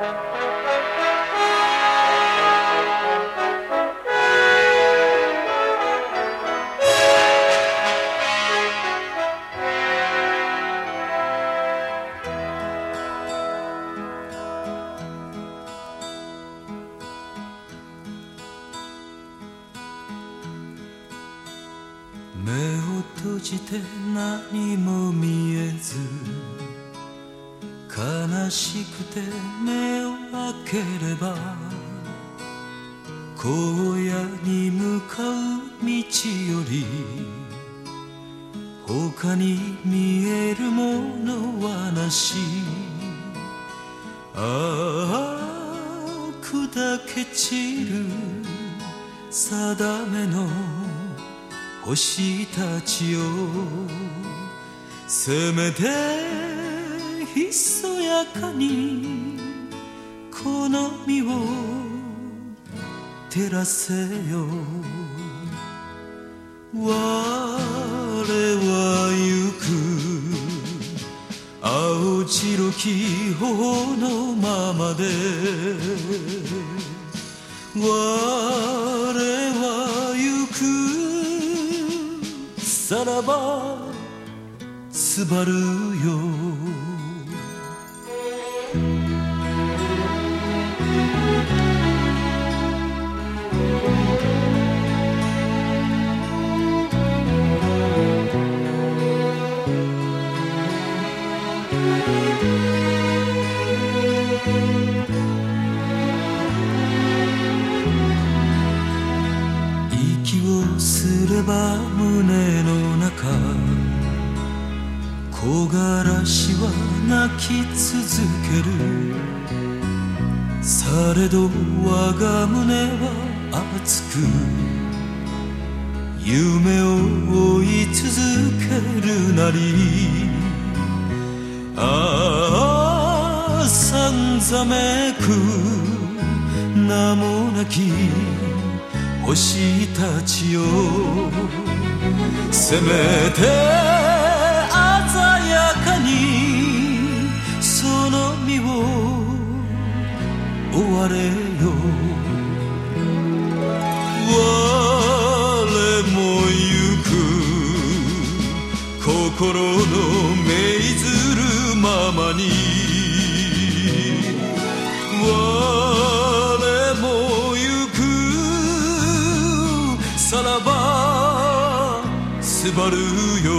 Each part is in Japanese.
目を閉じて何も見えず悲しくて目を開ければ荒野に向かう道より他に見えるものはなし。ああ砕け散る定めの星たちよ。せめてひそやかにこの身を照らせよ。我は行く青白き頬のままで。我は行くさらばすばるよ。すれば胸の中木枯らしは泣き続ける。されど我が胸は熱く夢を追い続けるなり。ああさんざめく名もなき星たちよせめて鮮やかにその身を追われよさらばすばるよ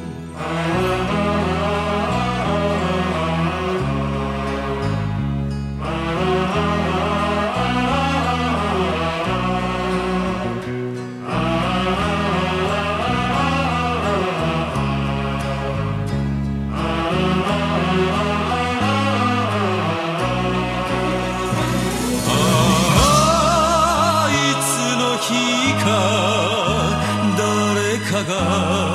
「pagar.